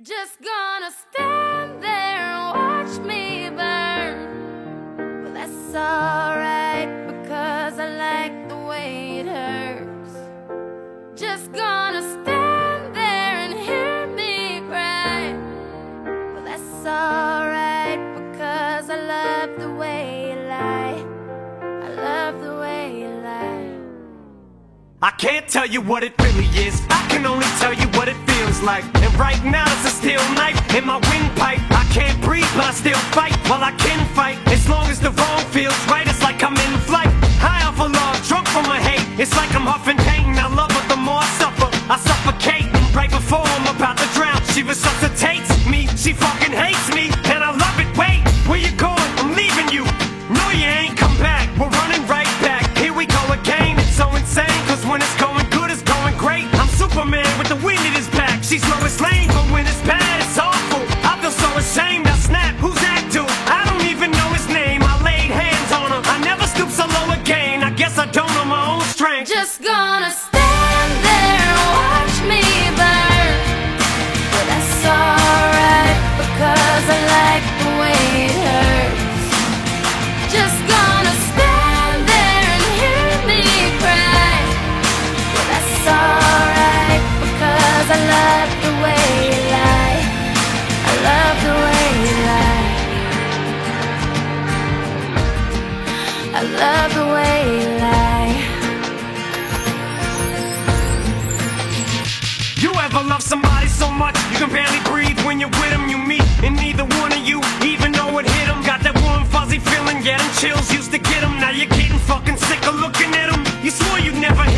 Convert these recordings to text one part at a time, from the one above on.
Just gonna stand there and watch me burn. Well, that's alright because I like the way it hurts. Just gonna stand there and hear me cry. Well, that's alright because I love the way. I can't tell you what it really is. I can only tell you what it feels like. And right now it's a steel knife in my windpipe. I can't breathe, but I still fight. Well, I can fight as long as the wrong feels right. It's like I'm in flight, high off a log, drunk from my hate. It's like I'm huffing. You can barely breathe when you're with them. You meet, and neither one of you even know it hit them. Got that warm, fuzzy feeling, yeah, them chills used to get them. Now you're getting fucking sick of looking at them. You swore you'd never hit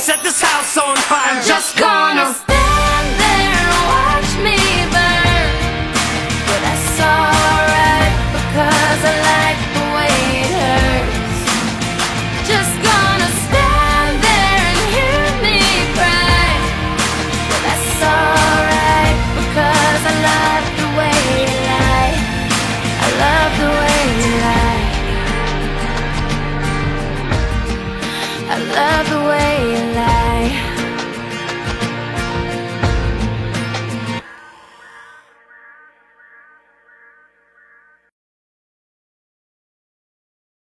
set this house.